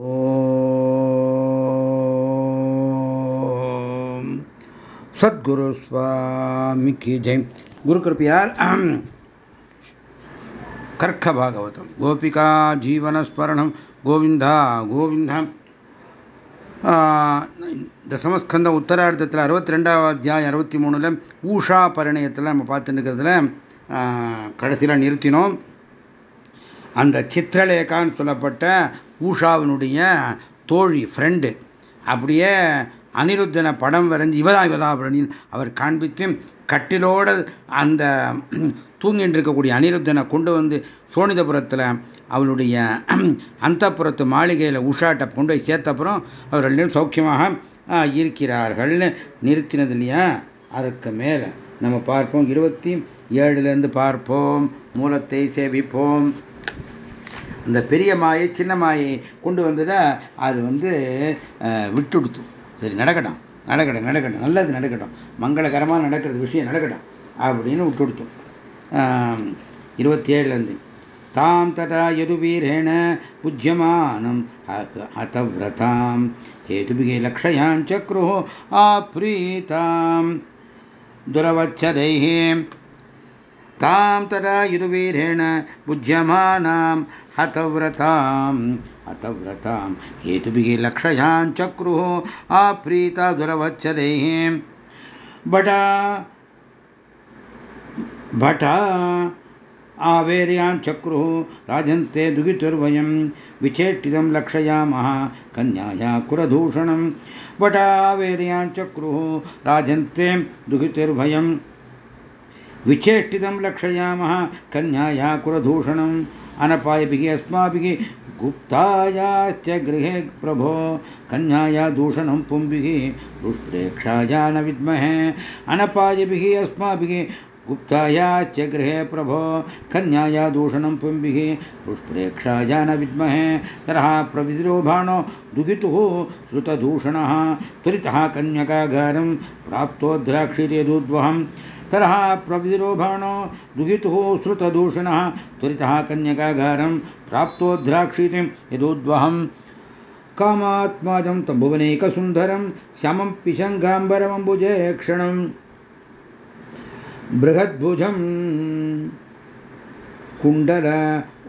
ஓம். சத்குரு சுவாமிக்கு ஜெயம். குரு கிருப்பையால் கர்க்க பாகவதம். கோபிகா ஜீவனஸ்மரணம். கோவிந்தா கோவிந்தா. தசமஸ்கந்த உத்தரார்த்தத்தில் அறுபத்தி ரெண்டாவது அத்தியாயம் அறுபத்தி மூணில் ஊஷா பரிணயத்தில் நம்ம பார்த்துட்டு இருக்கிறதுல கடைசியில் நிறுத்தினோம். அந்த சித்திரலேகான்னு சொல்லப்பட்ட ஊஷாவினுடைய தோழி ஃப்ரெண்டு அப்படியே அனிருத்தனை படம் வரைஞ்சு இவதா இவதா அப்படின்னு அவர் காண்பித்து கட்டிலோட அந்த தூங்கிட்டு இருக்கக்கூடிய அனிருத்தனை கொண்டு வந்து சோனிதபுரத்தில் அவளுடைய அந்தப்புறத்து மாளிகையில் உஷாட்டை கொண்டு போய் சேர்த்தப்புறம் அவர்கள் சௌக்கியமாக இருக்கிறார்கள்னு நிறுத்தினது இல்லையா? அதற்கு மேலே நம்ம பார்ப்போம். இருபத்தி ஏழுலேருந்து பார்ப்போம். மூலத்தை சேவிப்போம். இந்த பெரிய மாயை சின்ன மாயை கொண்டு வந்ததை அது வந்து விட்டுடுத்தும் சரி நடக்கட்டும். நடக்கட்டும் நடக்கட்டும். நல்லது நடக்கட்டும். மங்களகரமாக நடக்கிறது விஷயம் நடக்கட்டும் அப்படின்னு விட்டுடுத்தும் இருபத்தி ஏழுலேருந்து தாம் ததா யதுவீரேண புஜ்யமானம் ஹதவிரதாம் ஹேதுபிகே லக்ஷயான் சக்ரு ஆப்ரீதாம். துரவச்சதைஹே तां तदा युरुवीरेण बुध्यमानां हतव्रताम् हतव्रतां हेतुभिः लक्षयाञ्चक्रुः आप्रीता दुरवच्छदैः भटा भटा आवेर्याञ्चक्रुः राजन्ते दुहितुर्वयं विचेष्टितं लक्षयामः कन्याया कुरदूषणं। वटावेर्याञ्चक्रुः राजन्ते दुहितुर्भयं विचेष्टितं लक्षयामः। कन्याया कुरदूषणम् अनपायभिः अस्माभिः। गुप्तायाश्च गृहे प्रभो। कन्याया दूषणं पुंभिः। दुष्प्रेक्षाया न विद्महे। अनपायभिः अस्माभिः। गुप्तायाश्च गृहे प्रभो। कन्याया दूषणं पुंभिः। दुष्प्रेक्षाया न विद्महे। तरः प्रविदिरो भाणो। दुहितुः श्रुतदूषणः। त्वरितः कन्यकागारं प्राप्तोद्राक्षिरेदुद्वहम् तरः प्रविदिरो भाणो, दुहितुः श्रुतदूषणः, त्वरितः कन्यकागारं प्राप्तोद्राक्षितिं यदुद्वहम् कामात्माजं तम्भुवनेकसुन्दरं श्यामं पिशङ्गाम्बरमम्बुजे क्षणम् बृहद्भुजं कुण्डल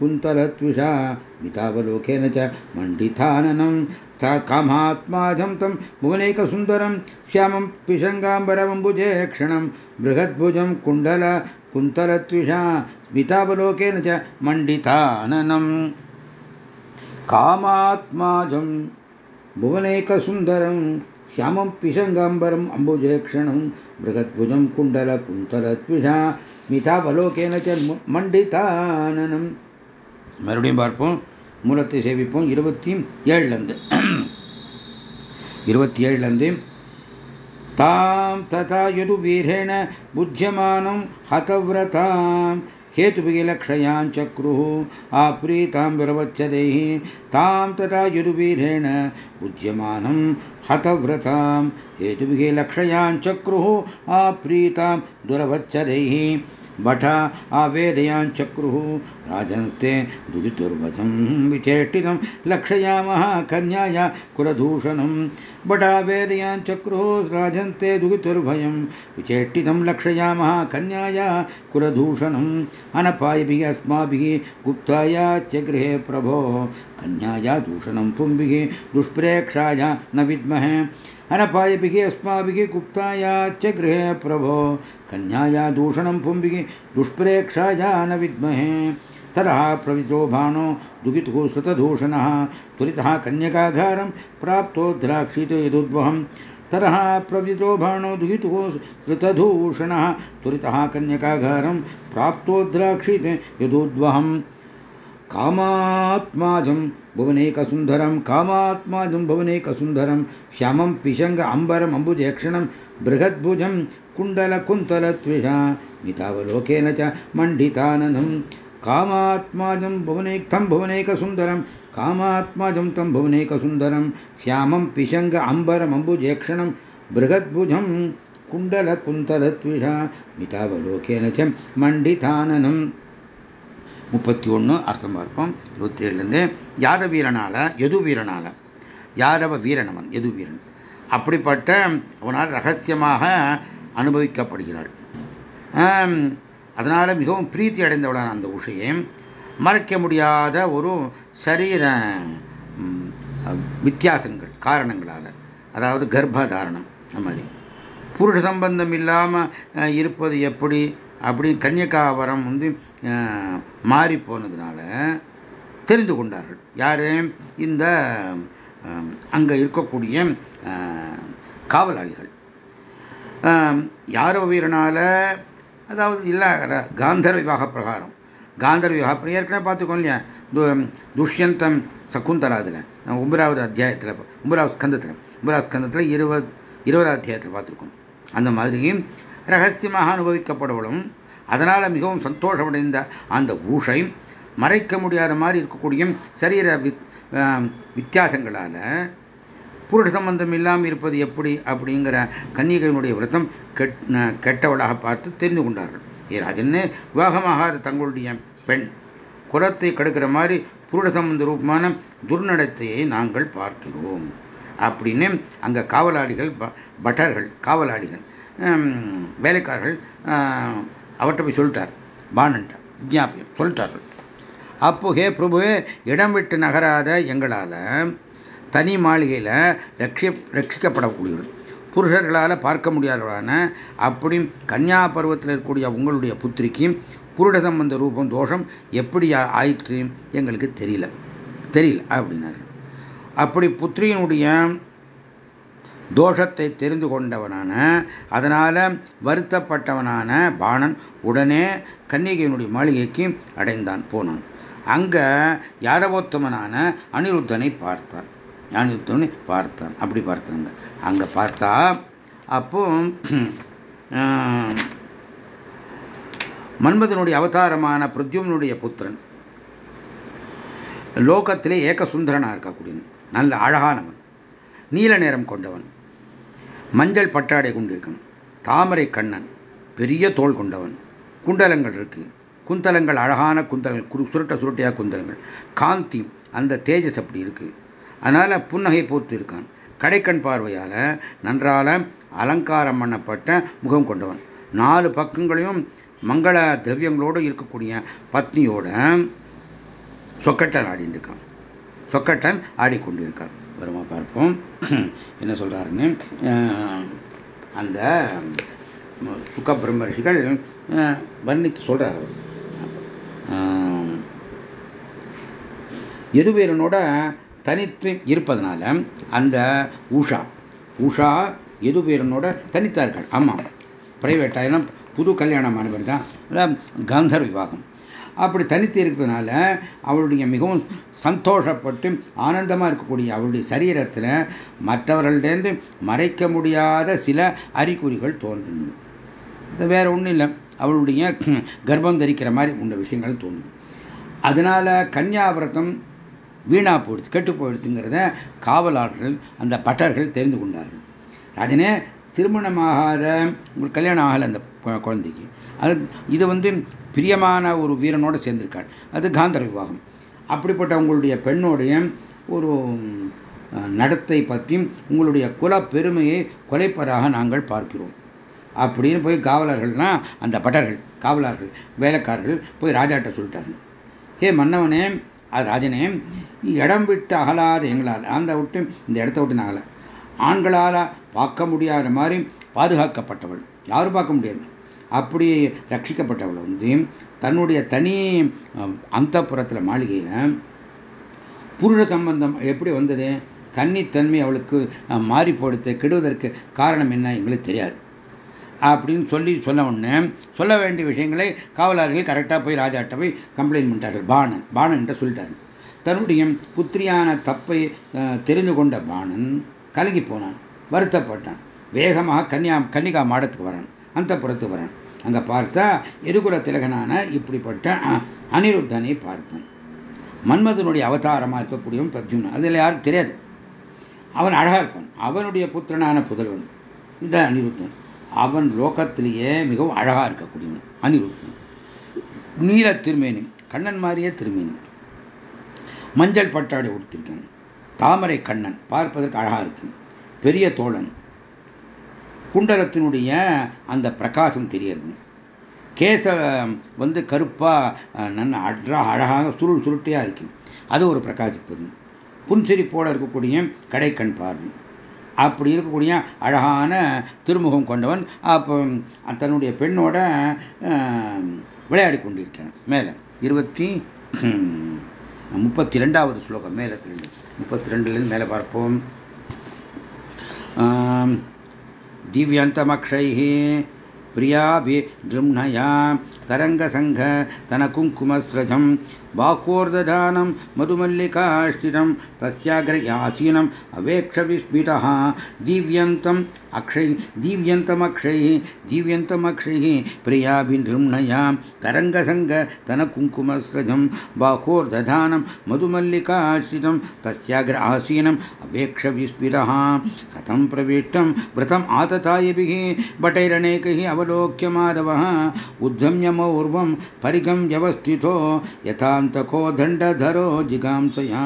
कुन्तलत्विषा मितावलोकेन च मण्डिताननं। कामात्माजं तं भुवनैकसुन्दरं श्यामं पिशङ्गाम्बरमम्बुजे क्षणं बृहद्भुजं कुण्डल कुन्तलत्विषा स्मितावलोकेन च मण्डिताननम् कामात्माजं भुवनैकसुन्दरं श्यामं पिशङ्गाम्बरम् अम्बुजेक्षणं बृहद्भुजं कुण्डलकुन्तलत्विषा மிதாவலோகேன மண்டிதானனம் மறுபடியும் பார்ப்போம் மூலத்தை சேவிப்போம் இருபத்தி ஏழுலேருந்து இருபத்தி ஏழுலேருந்து தாம் ததா யது வீரேண புத்தியமானம் ஹதவிரதாம் हेतुभिः लक्षयाञ्चक्रुः आप्रीतां विरवच्छदैः तां तथा युरुवीरेण उद्यमानं हतव्रतां हेतुभिः लक्षयाञ्चक्रुः आप्रीतां दुरवच्छदैः भटा आवेदयाञ्चक्रुः राजन्ते दुहितुर्वधं विचेष्टितं लक्षयामः कन्याया कुलदूषणं। भटावेदयाञ्चक्रुः राजन्ते दुहितुर्भयं विचेष्टितं लक्षयामः कन्याया अनपायभिः अस्माभिः गुप्ताया च प्रभो। कन्याया दूषणं पुंभिः, दुष्प्रेक्षाया न विद्महे। अनपायभिः अस्माभिः गुप्ताया गृहे प्रभो। कन्याया दूषणं पुंभिः दुष्प्रेक्षाया न विद्महे। ततः प्रवितो भाणो दुहितुः श्रुतदूषणः त्वरितः कन्यकाघारं प्राप्तो द्राक्षितो यदुद्वहम् तरः प्रवितो भाणो दुहितुः श्रुतदूषणः त्वरितः कन्यकाघारं प्राप्तोद्राक्षित् यदुद्वहम् कामात्माजं भुवनेकसुन्दरं कामात्माजं भुवनेकसुन्दरं श्यामं पिशङ्ग अम्बरम् अम्बुजेक्षणं बृहद्भुजं कुण्डलकुन्तलत्विषा मितावलोकेन च मण्डिताननं कामात्माजं भुवनेक्तं भुवनेकसुन्दरं कामात्माजं तं भुवनेकसुन्दरं श्यामं पिशङ्ग अम्बरमम्बुजेक्षणं बृहद्भुजं कुण्डलकुन्तलत्विषा मितावलोकेन च मण्डिताननं முப்பத்தி ஒன்று அர்த்தம் பார்ப்போம். இருபத்தி ஏழுலேருந்து யாத வீரனால? எது வீரனால? யாதவ வீரனவன்? எது வீரன்? அப்படிப்பட்ட அவனால் ரகசியமாக அனுபவிக்கப்படுகிறாள். அதனால் மிகவும் பிரீத்தி அடைந்தவளான அந்த உஷையை மறைக்க முடியாத ஒரு சரீர வித்தியாசங்கள் காரணங்களால். அதாவது கர்ப்பதாரணம் அந்த மாதிரி. புருஷ சம்பந்தம் இல்லாமல் இருப்பது எப்படி? அப்படி கன்னியகாவரம் வந்து மாறி போனதுனால தெரிந்து கொண்டார்கள். யார்? இந்த அங்கே இருக்கக்கூடிய காவலாளிகள். யாரோ வீரனால அதாவது இல்லை காந்தர் விவாக பிரகாரம். காந்தர் விவாக ஏற்கனவே பார்த்துக்கோம் இல்லையா? துஷ்யந்தம் சகுந்தலா அதில் ஒன்பதாவது அத்தியாயத்தில் ஒன்பதாவது ஸ்கந்தத்தில் ஒன்பதாவது ஸ்கந்தத்தில் இருபது இருபதாவது அத்தியாயத்தில் பார்த்துருக்கோம். அந்த மாதிரி ரகசியமாக அனுபவிக்கப்படவளும். அதனால் மிகவும் சந்தோஷமடைந்த அந்த ஊஷை மறைக்க முடியாத மாதிரி இருக்கக்கூடிய சரீர வித் வித்தியாசங்களால் புருட சம்பந்தம் இல்லாமல் இருப்பது எப்படி அப்படிங்கிற கன்னிகையினுடைய விரதம் கெட் கெட்டவளாக பார்த்து தெரிந்து கொண்டார்கள். ஏ ராஜன்னு விவாகமாகாத தங்களுடைய பெண். குரத்தை கடுக்கிற மாதிரி புருட சம்பந்த ரூபமான துர்நடத்தையை நாங்கள் பார்க்கிறோம். அப்படின்னு அங்கே காவலாளிகள் பட்டர்கள் காவலாளிகள் வேலைக்காரர்கள் அவர்கிட்ட போய் சொல்லிட்டார். பானன்ட்ட விஜாபியம் சொல்லிட்டார்கள். அப்போ ஹே பிரபுவே இடம் விட்டு நகராத எங்களால் தனி மாளிகையில் ரட்சி ரட்சிக்கப்படக்கூடியவர்கள் புருஷர்களால் பார்க்க முடியாதவர்களான அப்படி கன்னியா பருவத்தில் இருக்கக்கூடிய உங்களுடைய புத்திரிக்கு புருட சம்பந்த ரூபம் தோஷம் எப்படி ஆயிற்று? எங்களுக்கு தெரியல. தெரியல அப்படின்னாரு. அப்படி புத்திரியினுடைய தோஷத்தை தெரிந்து கொண்டவனான அதனால் வருத்தப்பட்டவனான பாணன் உடனே கன்னிகையினுடைய மாளிகைக்கு அடைந்தான் போனான். அங்கே யாதவோத்தமனான அனிருத்தனை பார்த்தான். அனிருத்தனை பார்த்தான். அப்படி பார்த்தாங்க அங்கே. பார்த்தா அப்போ மன்மதனுடைய அவதாரமான பிரத்யும்னுடைய புத்திரன் லோகத்திலே ஏக சுந்தரனா இருக்கக்கூடியவன். நல்ல அழகானவன். நீல நேரம் கொண்டவன். மஞ்சள் பட்டாடை கொண்டிருக்கணும் தாமரை கண்ணன் பெரிய தோல் கொண்டவன். குண்டலங்கள் இருக்கு. குந்தலங்கள் அழகான குந்தலங்கள் குரு சுருட்ட சுருட்டையாக குந்தலங்கள். காந்தி அந்த தேஜஸ் அப்படி இருக்கு. அதனால புன்னகை போர்த்து இருக்கான். கடைக்கண் பார்வையால் நன்றால அலங்காரம் பண்ணப்பட்ட முகம் கொண்டவன். நாலு பக்கங்களையும் மங்கள திரவியங்களோடு இருக்கக்கூடிய பத்னியோட சொக்கட்டன் ஆடிட்டு இருக்கான் சொக்கட்டன் ஆடிக்கொண்டிருக்கான். அப்புறமா பார்ப்போம். என்ன சொல்றாருன்னு அந்த சுக பிரம்மர்ஷிகள் வர்ணித்து சொல்கிறார் அவர். எதுவேரனோட தனித்து இருப்பதனால அந்த உஷா உஷா எதுவேரனோட தனித்தார்கள் ஆமாம். பிரைவேட்டாக புது கல்யாணம் ஆனவர் தான் கந்தர் விவாகம். அப்படி தனித்து இருக்கிறதுனால அவளுடைய மிகவும் சந்தோஷப்பட்டு ஆனந்தமாக இருக்கக்கூடிய அவளுடைய சரீரத்தில் மற்றவர்கள்டேருந்து மறைக்க முடியாத சில அறிகுறிகள் தோன்றும். வேற ஒன்றும் இல்லை. அவளுடைய கர்ப்பம் தரிக்கிற மாதிரி உள்ள விஷயங்கள் தோணும் அதனால கன்னியாவிரதம் வீணா போயிடுச்சு கெட்டு போயிடுச்சுங்கிறத காவலாளர்கள் அந்த பட்டர்கள் தெரிந்து கொண்டார்கள். அதனே திருமணமாகாத உங்களுக்கு கல்யாணம் ஆகலை அந்த குழந்தைக்கு. அது இது வந்து பிரியமான ஒரு வீரனோடு சேர்ந்திருக்காள். அது காந்தர் விவாகம். அப்படிப்பட்ட உங்களுடைய பெண்ணோடைய ஒரு நடத்தை பற்றியும் உங்களுடைய குல பெருமையை குலைப்பதாக நாங்கள் பார்க்கிறோம். அப்படின்னு போய் காவலர்கள்னா அந்த பட்டர்கள் காவலர்கள் வேலைக்காரர்கள் போய் ராஜாட்ட சொல்லிட்டாங்க. ஹே மன்னவனே அது ராஜனே இடம் விட்டு அகலாத எங்களால் அந்த விட்டு இந்த இடத்த விட்டு நகலை ஆண்களால் பார்க்க முடியாத மாதிரி பாதுகாக்கப்பட்டவள். யாரும் பார்க்க முடியாது. அப்படி ரட்சிக்கப்பட்டவள் வந்து தன்னுடைய தனி அந்த புறத்தில் மாளிகையில் புருஷ சம்பந்தம் எப்படி வந்தது? கன்னித்தன்மை அவளுக்கு மாறி போடுத்து கெடுவதற்கு காரணம் என்ன எங்களுக்கு தெரியாது. அப்படின்னு சொல்லி சொன்ன உடனே சொல்ல வேண்டிய விஷயங்களை காவலாளர்கள் கரெக்டாக போய் ராஜாட்ட போய் கம்ப்ளைண்ட் பண்ணிட்டார்கள். பாணன் பாணன் என்று சொல்லிட்டாரு. தன்னுடைய புத்திரியான தப்பை தெரிந்து கொண்ட பாணன் கலங்கி போனான் வருத்தப்பட்டான். வேகமாக கன்னியா கன்னிகா மாடத்துக்கு வரான் அந்த புறத்துக்கு வரான் அங்கே பார்த்தா எதுகுல திலகனான இப்படிப்பட்ட அனிருத்தனை பார்த்தேன் மன்மதனுடைய அவதாரமாக இருக்கக்கூடியவன் பிரத்யும்னன் அதில் யாருக்கு தெரியாது. அவன் அழகாக இருப்பான். அவனுடைய புத்திரனான புதல்வன். இதான் அனிருத்தன். அவன் லோகத்திலேயே மிகவும் அழகாக இருக்கக்கூடியவன். அனிருத்தன். நீல திருமேனி. கண்ணன் மாதிரியே திருமேனி. மஞ்சள் பட்டாடை உடுத்திருக்கேன். தாமரை கண்ணன். பார்ப்பதற்கு அழகாக இருக்கும் பெரிய தோழன். குண்டலத்தினுடைய அந்த பிரகாசம் தெரியறது கேச வந்து கருப்பாக நல்ல அட்ரா அழகாக சுருள் சுருட்டையாக இருக்கு. அது ஒரு பிரகாசிப்பது. புன்சிரிப்போடு இருக்கக்கூடிய கடைக்கண் பார்வை. அப்படி இருக்கக்கூடிய அழகான திருமுகம் கொண்டவன் அப்போ தன்னுடைய பெண்ணோட விளையாடி கொண்டிருக்கிறான். மேலே இருபத்தி முப்பத்தி ரெண்டாவது ஸ்லோகம் மேலே முப்பத்தி ரெண்டுலேருந்து மேலே பார்ப்போம். दिव्यन्तमक्षैः प्रियाभिजृम्णया तरङ्गसङ्घतनकुङ्कुमस्रजं बाह्वोर्दधानं मधुमल्लिकाष्टिनं तस्याग्रयासीनम् अवेक्षविस्मितः दिव्यन्तं अक्षै दिव्यन्तमक्षैः दिव्यन्तमक्षैः प्रियाभिनृम्णया तरङ्गसङ्ग तनकुङ्कुमस्रजं बाह्वोर्दधानं मधुमल्लिकाश्रितं तस्याग्र आसीनम् अवेक्षविस्मितः कथं प्रविष्टं व्रतम् आततायभिः बटैरणैकैः अवलोक्य माधवः उद्धम्यमौर्वं परिगं व्यवस्थितो यथान्तको दण्डधरो जिगांसया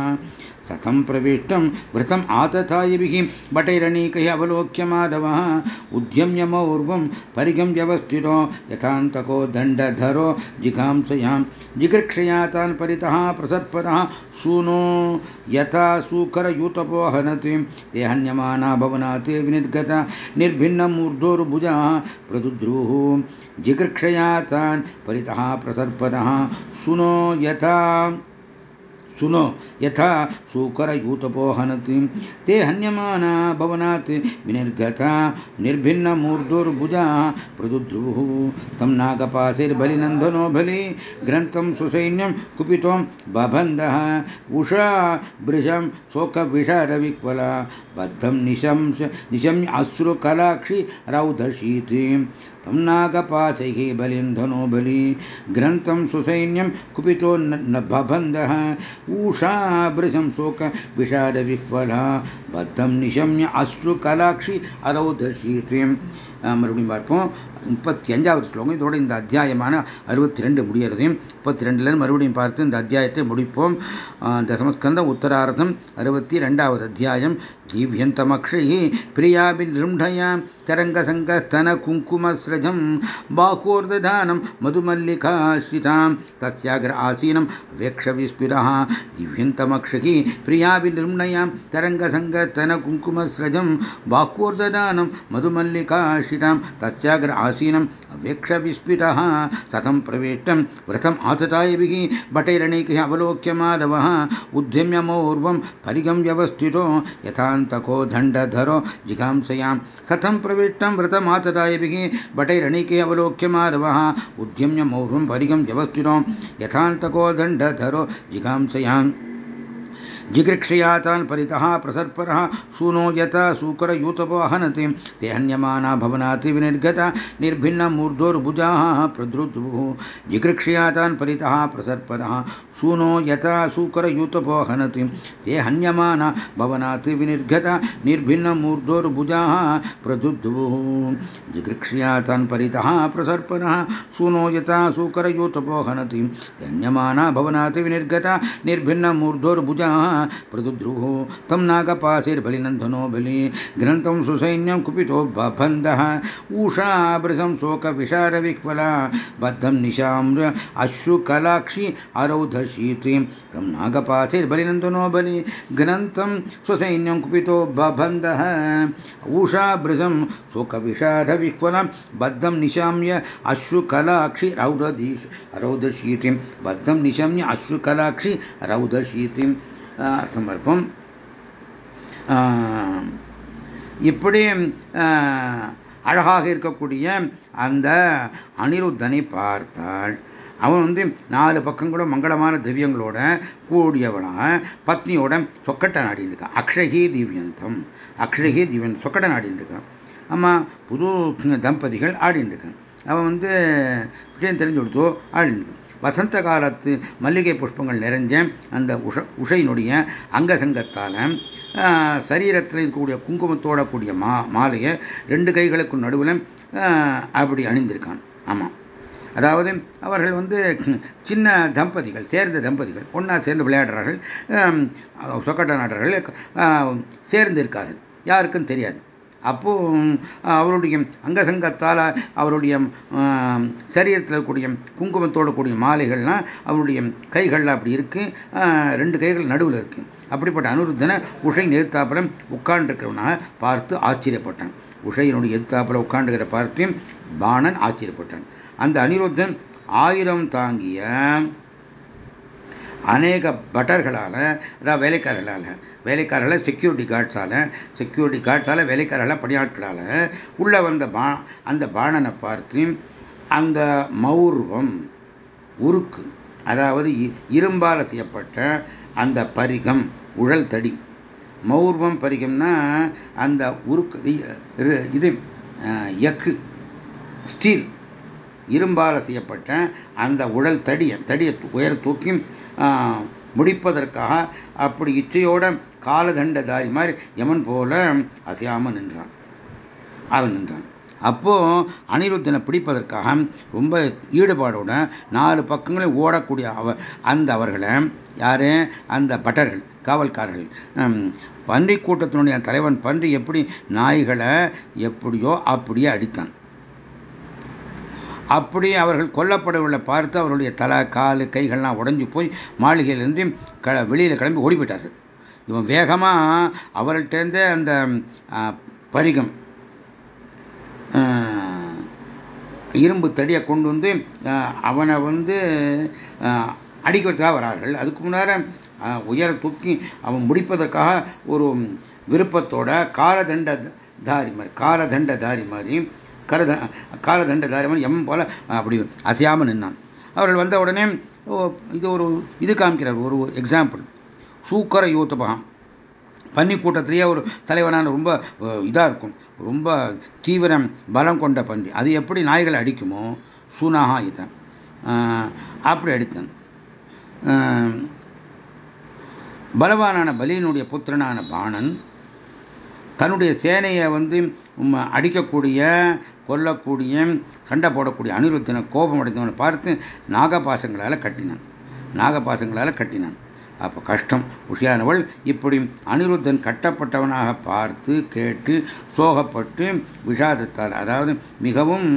सतं प्रविष्टं व्रतम् आततायभिः बटैरणीकैः अवलोक्य माधवः उद्यम्यमौर्वं परिगं व्यवस्थितो यथान्तको दण्डधरो जिघांसयां जिगृक्षया तान् परितः, प्रसत्परः, सूनो, यथा सूकरयूतपो हनति। ते हन्यमाना भवनात् विनिर्गता निर्भिन्नमूर्धोर्भुजः प्रदुद्रुः। जिगृक्षया तान् परितः प्रसर्परः सुनो, यथा सुनो। यथा सूकरयूतपो हनति ते हन्यमाना भवनात् विनिर्गता निर्भिन्नमूर्धुर्भुजा प्रदुद्रुः। तं नागपाशैर्बलिनन्दनो बलि ग्रन्थं सुसैन्यं कुपितो बबन्धः उषा वृषं शोकविषारविक्वला बद्धं निशंस निशम्य अश्रुकलाक्षि रौधशीतिं तं नागपाशैः बलिन्धनो बलि ग्रन्थं सुसैन्यं कुपितो न बबन्धः ऊषाभृशं शोक विषादविह्वला बद्धं निशम्य अश्रुकलाक्षि அரௌதசீத்தியம் மறுபடியும் பார்ப்போம் முப்பத்தி அஞ்சாவது ஸ்லோகம் இதோட இந்த அத்தியாயமான அறுபத்தி ரெண்டு முடிகிறது முப்பத்தி ரெண்டுல மறுபடியும் பார்த்து இந்த அத்தியாயத்தை முடிப்போம் தசமஸ்கந்த உத்தரார்த்தம் அறுபத்தி ரெண்டாவது அத்தியாயம் ஜீவியந்தமக்ஷை பிரியாபிருண்டயா तरङ्गसङ्गस्तन कुङ्कुमस्रजं बाहोर्दधानं मधुमल्लिकाश्रितां तस्याग्र आसीनं वेक्षविस्फुरः दिव्यन्तमक्षकी प्रियाभिनिर्मणयां तरङ्गसङ्गस्तन कुङ्कुमस्रजं बाह्वोर्दधानं मधुमल्लिकाश्रितां तस्याग्र उदासीनम् अवेक्ष विस्मितः। सतम प्रवेष्टं व्रतम् आततायभिः भटैरणैकः अवलोक्य माधवः उद्यम्यमोर्वं परिगम्यवस्थितो यथान्तको दण्डधरो जिघांसयां कथं प्रविष्टं व्रतमाततायभिः भटैरणैके अवलोक्य माधवः उद्यम्यमौर्वं परिगं व्यवस्थितो, यथान्तको दण्डधरो जिघांसयाम्। जिगृक्षयातान् परितः प्रसर्परः सूनो यत सूकरयूतपहनतिं ते हन्यमाना भवनाति निर्भिन्न निर्भिन्नमूर्धोर्भुजाः प्रधृद्भुः जिगृक्षयातान् परितः प्रसर्परः सूनो यथा सूकरयूतपो हनति ते हन्यमाना भवनात् विनिर्गता निर्भिन्नमूर्धोर्भुजाः प्रदुद्भुः जिगृक्ष्या तान् परितः प्रसर्पणः सूनो यथा सूकरयूतपो हनति ते हन्यमाना भवनात् विनिर्गता निर्भिन्नमूर्धोर्भुजाः प्रदुद्रुः तं नागपाशैर्बलिनन्दनो बलि, ग्रन्थं सुसैन्यं कुपितो बबन्धः ऊषाभृशं शोकविशारविह्वला, बद्धं निशाम्र अश्रुकलाक्षि अरौध शीतीं तं नागपाशैर्बलिनन्दनो बलि ग्रन्थं स्वसैन्यं कुपितो बबन्धः ऊषाभृशं शोकविषाढविह्वलं बद्धं निशाम्य अश्रुकलाक्षि रौदधीश रौदशीतिं बद्धं निशम्य अश्रुकलाक्षि रौदशीतिं அர்த்தம் பார்ப்போம் இப்படி அழகாக இருக்கக்கூடிய அந்த அனிருத்தனை பார்த்தாள் அவன் வந்து நாலு பக்கங்களும் மங்களமான திவ்யங்களோட கூடியவனா. பத்னியோட சொக்கட்டை நாடின்னு இருக்கான் அக்ஷகி திவ்யந்தம். அக்ஷகி திவ்யன் சொக்கட்டை நாடின்னு இருக்கான் ஆமாம் புது தம்பதிகள் ஆடின்னு இருக்கான் அவன் வந்து விஷயம் தெரிஞ்சு கொடுத்தோ ஆடின்னு இருக்கான் வசந்த காலத்து மல்லிகை புஷ்பங்கள் நிறைஞ்ச அந்த உஷ உஷையினுடைய அங்கசங்கத்தால் சரீரத்தில் இருக்கக்கூடிய குங்குமத்தோட கூடிய மா மாலையை ரெண்டு கைகளுக்கு நடுவில் அப்படி அணிந்திருக்கான். ஆமாம் அதாவது அவர்கள் வந்து சின்ன தம்பதிகள் சேர்ந்த தம்பதிகள் ஒன்றா சேர்ந்து விளையாடுறார்கள். சொக்கட்ட நாடுறார்கள் சேர்ந்து இருக்கார்கள். யாருக்கும் தெரியாது. அப்போ அவருடைய அங்கசங்கத்தால் அவருடைய சரீரத்தில் கூடிய குங்குமத்தோடு கூடிய மாலைகள்லாம் அவருடைய கைகளில் அப்படி இருக்குது ரெண்டு கைகள் நடுவில் இருக்குது அப்படிப்பட்ட அனுருத்தனை உஷை நிறுத்தாப்புல உட்கார்ந்துருக்கிறவனாக பார்த்து ஆச்சரியப்பட்டான். உஷையினுடைய எதிர்த்தாப்புல உட்காந்துக்கிற பார்த்து பாணன் ஆச்சரியப்பட்டான். அந்த அனிருத்தன் ஆயிரம் தாங்கிய அநேக பட்டர்களால் அதாவது வேலைக்காரர்களால் வேலைக்காரர்களால் செக்யூரிட்டி கார்ட்ஸால் செக்யூரிட்டி கார்ட்ஸால் வேலைக்காரர்களால் பணியாட்களால் உள்ளே வந்த பா அந்த பாணனை பார்த்து அந்த மௌர்வம் உருக்கு அதாவது இரும்பால் செய்யப்பட்ட அந்த பரிகம் உழல் தடி. மௌர்வம் பரிகம்னா அந்த உருக்கு இது எக்கு ஸ்டீல். இரும்பால் செய்யப்பட்ட அந்த உடல் தடியை தடியை உயர தூக்கி முடிப்பதற்காக அப்படி இச்சையோட காலதண்டதாரி மாதிரி யமன் போல அசையாமல் நின்றான். அவன் நின்றான். அப்போ அனிருத்தனை பிடிப்பதற்காக ரொம்ப ஈடுபாடோட நாலு பக்கங்களையும் ஓடக்கூடிய அவ அந்த அவர்களை யாரு? அந்த பட்டர்கள் காவல்காரர்கள். பன்றி கூட்டத்தினுடைய தலைவன் பன்றி எப்படி நாய்களை எப்படியோ அப்படியே அடித்தான். அப்படி அவர்கள் கொல்லப்படவில்லை பார்த்து அவருடைய தலை கால் கைகள்லாம் உடஞ்சி போய் மாளிகையிலிருந்து க வெளியில் கிளம்பி ஓடி போயிட்டார்கள் இவன் வேகமாக அவர்கள்ட்டேருந்து அந்த பரிகம் இரும்பு தடியை கொண்டு வந்து அவனை வந்து அடிக்கிறதுக்காக வரார்கள். அதுக்கு முன்னார உயர தூக்கி அவன் முடிப்பதற்காக ஒரு விருப்பத்தோட காலதண்ட தாரி மாதிரி காலதண்ட தாரி மாதிரி கரத காலதண்டதாரியவன் எம் போல அப்படி அசையாமல் நின்னான். அவர்கள் வந்த உடனே இது ஒரு இது காமிக்கிறார் ஒரு எக்ஸாம்பிள் சூக்கர யூத்தபகம் பன்னி கூட்டத்திலேயே ஒரு தலைவனான ரொம்ப இதாக இருக்கும். ரொம்ப தீவிரம் பலம் கொண்ட பன்றி அது எப்படி நாய்களை அடிக்குமோ சூனாகா இதன். அப்படி அடித்தான். பலவானான பலியினுடைய புத்திரனான பாணன் தன்னுடைய சேனையை வந்து அடிக்கக்கூடிய கொல்லக்கூடிய சண்டை போடக்கூடிய அனிருத்தனை கோபம் அடைந்தவனை பார்த்து நாகபாசங்களால் கட்டினான். நாகபாசங்களால் கட்டினான். அப்போ கஷ்டம் உஷியானவள் இப்படி அனிருத்தன் கட்டப்பட்டவனாக பார்த்து கேட்டு சோகப்பட்டு விஷாதத்தால் அதாவது மிகவும்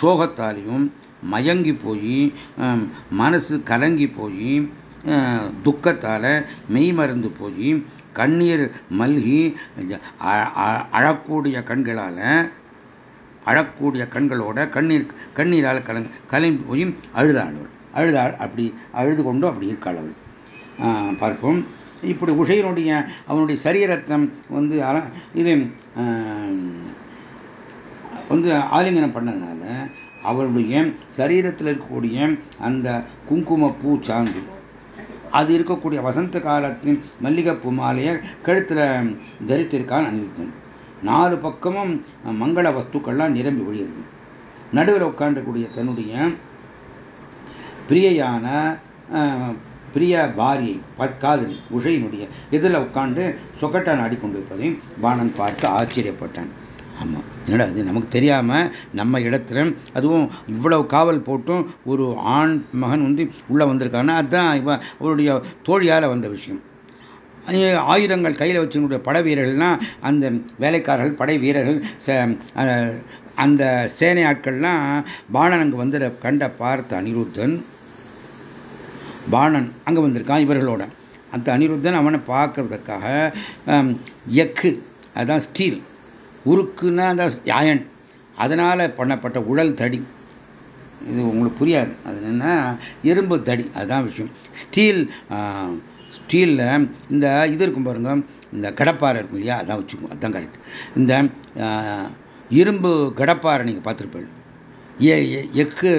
சோகத்தாலையும் மயங்கி போய் மனசு கலங்கி போய் துக்கத்தால் மெய் மறந்து போய் கண்ணீர் மல்கி அழக்கூடிய கண்களால் அழக்கூடிய கண்களோட கண்ணீர் கண்ணீரால் கலங் கலம்பி போய் அழுதாள் அழுதாள் அப்படி அழுது கொண்டு அப்படி இருக்காள் அவள். பார்ப்போம். இப்படி உஷையனுடைய அவனுடைய சரீரத்தம் வந்து இது வந்து ஆலிங்கனம் பண்ணதுனால அவளுடைய சரீரத்தில் இருக்கக்கூடிய அந்த குங்கும பூ சாந்து அது இருக்கக்கூடிய வசந்த காலத்தின் மல்லிகைப்பூ மாலையை கழுத்தில் தரித்திருக்கான் அனிருத்தன் நாலு பக்கமும் மங்கள வஸ்துக்கள்லாம் நிரம்பி ஒழியிருக்கு நடுவில் உட்காண்டக்கூடிய தன்னுடைய பிரியையான பிரிய பாரியை காதலி உஷையினுடைய இதில் உட்காந்து சொக்கட்டான் ஆடிக்கொண்டிருப்பதையும் பாணன் பார்த்து ஆச்சரியப்பட்டான். ஆமாம் என்னடா அது நமக்கு தெரியாமல் நம்ம இடத்துல அதுவும் இவ்வளவு காவல் போட்டும் ஒரு ஆண் மகன் வந்து உள்ளே வந்திருக்காங்கன்னா அதுதான் இவ அவருடைய தோழியால் வந்த விஷயம். ஆயுதங்கள் கையில் வச்சுக்கூடிய படை வீரர்கள்லாம் அந்த வேலைக்காரர்கள் படை வீரர்கள் அந்த சேனை ஆட்கள்லாம் பாணன் அங்கே வந்து கண்ட பார்த்த அனிருத்தன் பாணன் அங்கே வந்திருக்கான் இவர்களோட. அந்த அனிருத்தன் அவனை பார்க்கறதுக்காக எக்கு அதான் ஸ்டீல் உருக்குன்னா அந்த யாயன் அதனால் பண்ணப்பட்ட உடல் தடி. இது உங்களுக்கு புரியாது. அது என்னன்னா இரும்பு தடி. அதுதான் விஷயம். ஸ்டீல் ஸ்டீலில் இந்த இது இருக்கும் பாருங்க. இந்த கடப்பாறை இருக்கும் இல்லையா? அதான் வச்சுக்கோங்க அதுதான் கரெக்ட் இந்த இரும்பு கடப்பாறை நீங்கள் பார்த்துருப்பீங்க. ஏ எக்கு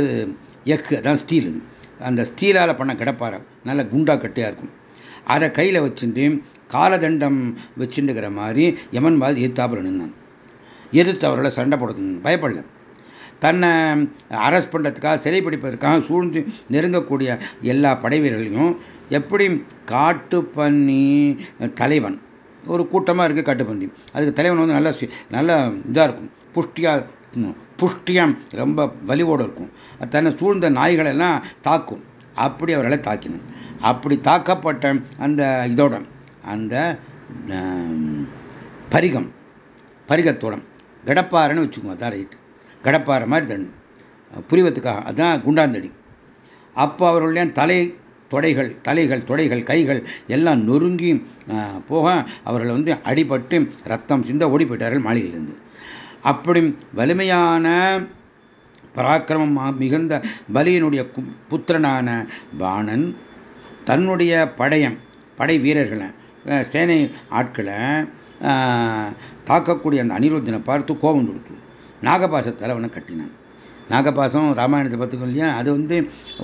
எக்கு அதான் ஸ்டீல் அந்த ஸ்டீலால் பண்ண கடப்பாறை நல்ல குண்டா கட்டியாக இருக்கும். அதை கையில் வச்சுட்டு காலதண்டம் வச்சுட்டுக்கிற மாதிரி யமன் மாதிரி எதிர்த்தாப்புல நின்னான். எதிர்த்து அவர்களை சண்டை போடுறது பயப்படல. தன்னை அரெஸ்ட் பண்ணுறதுக்காக சிறை பிடிப்பதற்காக சூழ்ந்து நெருங்கக்கூடிய எல்லா படை வீரர்களையும் எப்படி காட்டு பண்ணி தலைவன் ஒரு கூட்டமாக இருக்குது காட்டுப்பந்தி அதுக்கு தலைவன் வந்து நல்லா நல்ல இதாக இருக்கும். புஷ்டியாக புஷ்டியம் ரொம்ப வலிவோடு இருக்கும். தன்னை சூழ்ந்த நாய்களெல்லாம் தாக்கும். அப்படி அவர்களை தாக்கினான் அப்படி தாக்கப்பட்ட அந்த இதோட அந்த பரிகம் பரிகத்தோடம் கடப்பாறைன்னு வச்சுக்கோங்க அதான் ரைட்டு கடப்பாறை மாதிரி தண்ணு புரிவத்துக்காக அதுதான் குண்டாந்தடி. அப்போ அவர்களுடைய தலை தொடைகள் தலைகள் தொடைகள் கைகள் எல்லாம் நொறுங்கி போக அவர்கள் வந்து அடிபட்டு ரத்தம் சிந்த ஓடி போயிட்டார்கள் மாளிகையிலிருந்து. அப்படி வலிமையான பராக்கிரமம் மிகுந்த பலியினுடைய புத்திரனான பாணன் தன்னுடைய படையம் படை வீரர்களை சேனை ஆட்களை தாக்கக்கூடிய அந்த அனிருத்தினை பார்த்து கோபம் கொடுத்து நாகபாசத்தால் அவனை கட்டினான் நாகபாசம் ராமாயணத்தை பார்த்துக்கோ இல்லையா? அது வந்து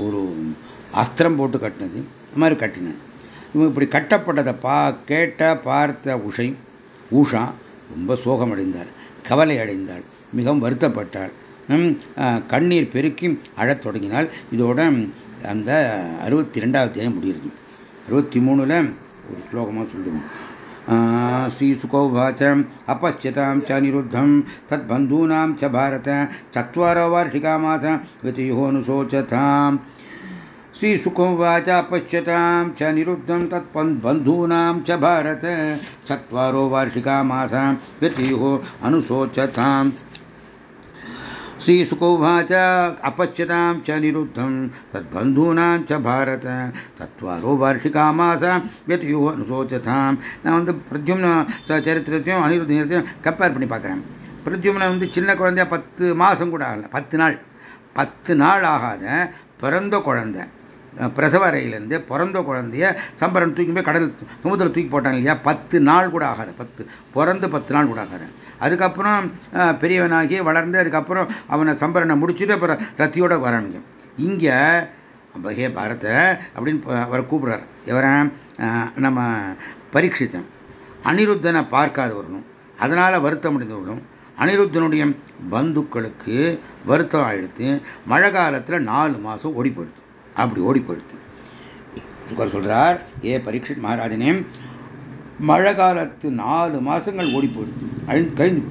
ஒரு அஸ்திரம் போட்டு கட்டினது. அது மாதிரி கட்டினான் இவன் இப்படி கட்டப்பட்டதை பா கேட்ட பார்த்த உஷை ஊஷா ரொம்ப சோகமடைந்தாள் கவலை அடைந்தாள் மிகவும் வருத்தப்பட்டாள் கண்ணீர் பெருக்கி அழத் தொடங்கினால் இதோட அந்த அறுபத்தி ரெண்டாவது தேதி முடியுது அறுபத்தி மூணுல ஒரு ஸ்லோகமாக சொல்லுவோம். श्रीसुकौवाच अपश्यतां च निरुद्धं, तद्बन्धूनां च भारत चत्वारो वार्षिकामास वितयोनुशोचताम् श्रीसुखोवाच पश्यतां च निरुद्धं, तत्बन्धूनां च भारत, चत्वारो वार्षिकामासा व्यतियुः अनुशोचताम् श्रीसुकोवाच अपश्यतां च निरुद्धं तद्बन्धूनां च भारत தத்வாரோ வார்ஷிகாமாசா வெத்தியோ அனுசோச்சதாம் நான் வந்து பிரத்யும்ன சரித்திரத்தையும் அனிருத்தையும் கம்பேர் பண்ணி பார்க்குறேன் பிரத்யும்ன வந்து சின்ன குழந்தைய பத்து மாதம் கூட ஆகல பத்து நாள் பத்து நாள் ஆகாத பிறந்த குழந்தை பிரசவ அறையிலேருந்து பிறந்த குழந்தைய சம்பரம் தூக்கி போய் கடல் சமுத்திரம் தூக்கி போட்டாங்க இல்லையா? பத்து நாள் கூட ஆகாது பத்து. பிறந்து பத்து நாள் கூட ஆகாது. அதுக்கப்புறம் பெரியவனாகி வளர்ந்து அதுக்கப்புறம் அவனை சம்பரனை முடிச்சுட்டு அப்புறம் ரத்தியோட வரானுங்க. இங்கே பகே பாரத அப்படின்னு அவரை கூப்பிடுறாரு. இவரை நம்ம பரீட்சித்தன். அனிருத்தனை பார்க்காதவர்களும் அதனால் வருத்தம் அடைந்தவர்களும் அனிருத்தனுடைய பந்துக்களுக்கு வருத்தம் ஆயிடுத்து மழை காலத்தில் நாலு மாதம் ஓடி போயிடுது அப்படி ஓடி போயிடுது. சுகர் சொல்றார் ஏ பரீட்சித் மகாராஜனே மழை காலத்து நாலு மாசங்கள் ஓடி போயிடுது. அழி கழிந்து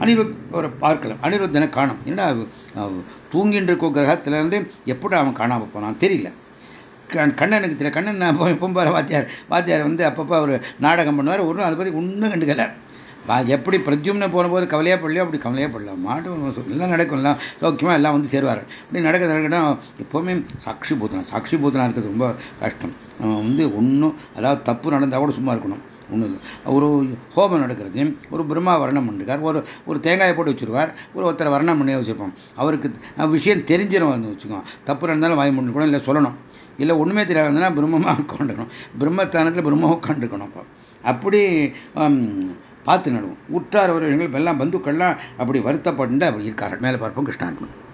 அனிருத் அவரை பார்க்கலாம். அனிருத்தனை காணும். என்ன தூங்கின்ற கிரகத்துல இருந்து எப்படி அவன் காணாம போனான்? தெரியல. கண்ணனுக்கு தெரியல. கண்ணன் பொம்பார வாத்தியார் வாத்தியார் வந்து அப்பப்போ அவர் நாடகம் பண்ணுவார். ஒன்றும் அதை பற்றி ஒன்றும் கண்டுக்கலை. எப்படி பிரத்யும்ன போனபோது கவலையாக படலையோ அப்படி கவலையாக படலாம் மாட்டு எல்லாம் நடக்கும் எல்லாம் சௌக்கியமாக எல்லாம் வந்து சேருவார். இப்படி நடக்க நடக்கணும் எப்போவுமே சாட்சி பூத்தனா சாட்சி பூத்தனா இருக்கிறது ரொம்ப கஷ்டம். வந்து ஒன்றும் அதாவது தப்பு நடந்தால் கூட சும்மா இருக்கணும். ஒன்று ஒரு ஹோமம் நடக்கிறது ஒரு பிரம்மா வர்ணம் பண்ணிருக்கார். ஒரு ஒரு தேங்காயை போட்டு வச்சுருவார். ஒரு ஒருத்தரை வர்ணம் பண்ணி வச்சுருப்போம். அவருக்கு விஷயம் தெரிஞ்சிடும் வந்து வச்சுக்கோம் தப்பு நடந்தாலும் வாய் முடிக்கணும் இல்லை சொல்லணும். இல்லை ஒன்றுமே தெரியாதுன்னா பிரம்மமாக உட்காந்துக்கணும். பிரம்மஸ்தானத்தில் பிரம்மமாக உட்காந்துருக்கணும் அப்போ. அப்படி பார்த்து நடுவோம். உற்றார் அவர்கள் எல்லாம் பந்துக்கள்லாம் அப்படி வருத்தப்பட்டு அப்படி இருக்கார்கள். மேலே பார்ப்போம் கிருஷ்ணார்பணம்.